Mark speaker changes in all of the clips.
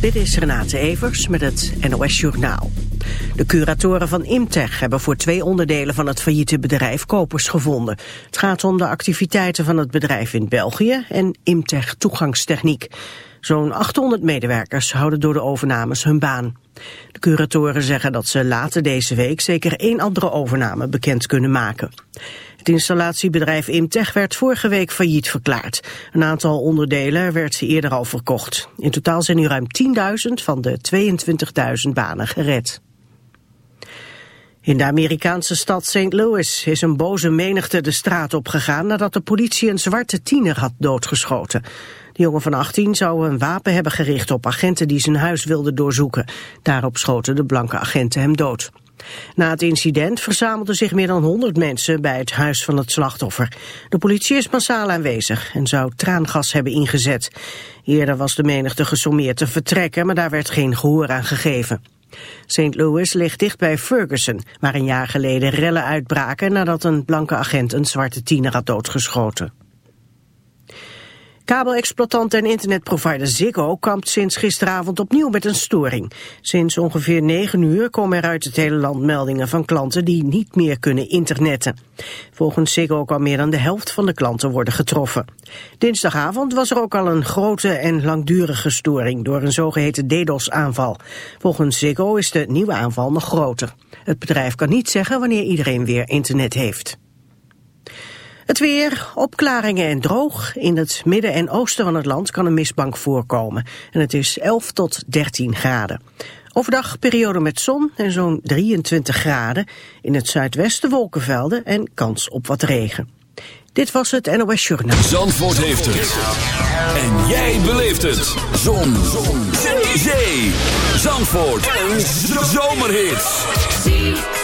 Speaker 1: Dit is Renate Evers met het NOS Journaal. De curatoren van Imtech hebben voor twee onderdelen van het failliete bedrijf kopers gevonden. Het gaat om de activiteiten van het bedrijf in België en Imtech toegangstechniek. Zo'n 800 medewerkers houden door de overnames hun baan. De curatoren zeggen dat ze later deze week zeker één andere overname bekend kunnen maken. Het installatiebedrijf Imtech werd vorige week failliet verklaard. Een aantal onderdelen werd eerder al verkocht. In totaal zijn nu ruim 10.000 van de 22.000 banen gered. In de Amerikaanse stad St. Louis is een boze menigte de straat opgegaan nadat de politie een zwarte tiener had doodgeschoten. De jongen van 18 zou een wapen hebben gericht op agenten die zijn huis wilden doorzoeken. Daarop schoten de blanke agenten hem dood. Na het incident verzamelden zich meer dan 100 mensen bij het huis van het slachtoffer. De politie is massaal aanwezig en zou traangas hebben ingezet. Eerder was de menigte gesommeerd te vertrekken, maar daar werd geen gehoor aan gegeven. St. Louis ligt dicht bij Ferguson, waar een jaar geleden rellen uitbraken nadat een blanke agent een zwarte tiener had doodgeschoten. Kabelexploitant en internetprovider Ziggo kampt sinds gisteravond opnieuw met een storing. Sinds ongeveer 9 uur komen er uit het hele land meldingen van klanten die niet meer kunnen internetten. Volgens Ziggo kan meer dan de helft van de klanten worden getroffen. Dinsdagavond was er ook al een grote en langdurige storing door een zogeheten DDoS-aanval. Volgens Ziggo is de nieuwe aanval nog groter. Het bedrijf kan niet zeggen wanneer iedereen weer internet heeft. Het weer, opklaringen en droog. In het midden en oosten van het land kan een mistbank voorkomen. En het is 11 tot 13 graden. Overdag periode met zon en zo'n 23 graden. In het zuidwesten wolkenvelden en kans op wat regen. Dit was het NOS Journaal.
Speaker 2: Zandvoort heeft het. En jij beleeft het. Zon. zon. Zee. Zandvoort. Een zomerhit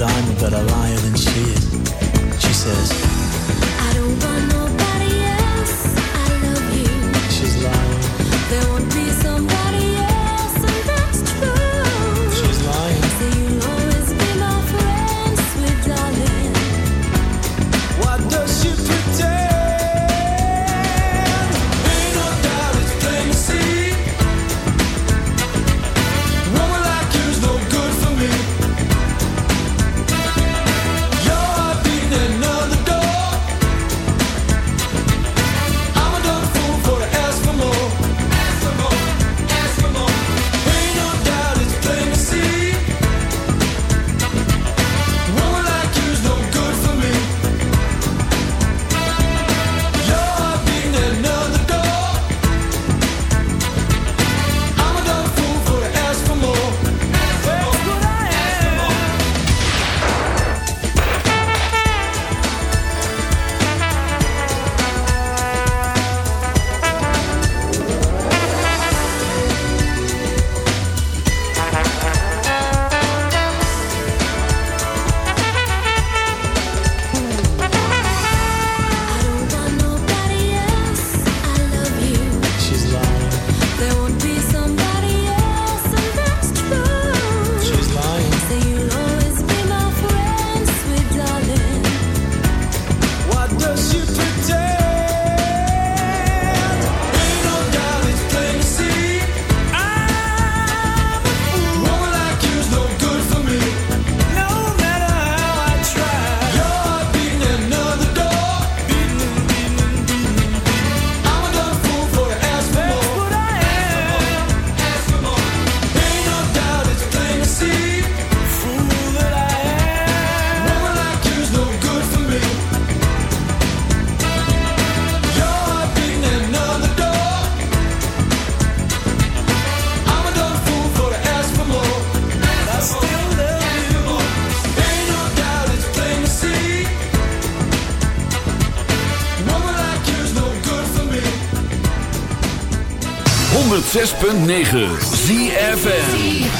Speaker 3: but
Speaker 4: I'm a
Speaker 3: better liar than she is. She says,
Speaker 5: I don't want
Speaker 6: 106.9 ZFN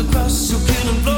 Speaker 4: across, you'll you can blow.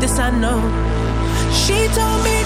Speaker 7: this I know. She told me.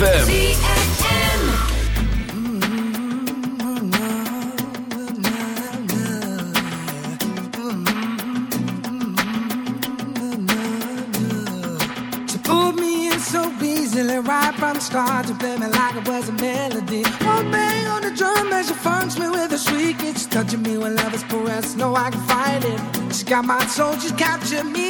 Speaker 6: ZFM.
Speaker 8: right from the start. You play me like it was a melody. One bang on the drum as she funks me with a shriek. It's touching me when love is pressed. No, I can fight it. She got my soul, she's captured me.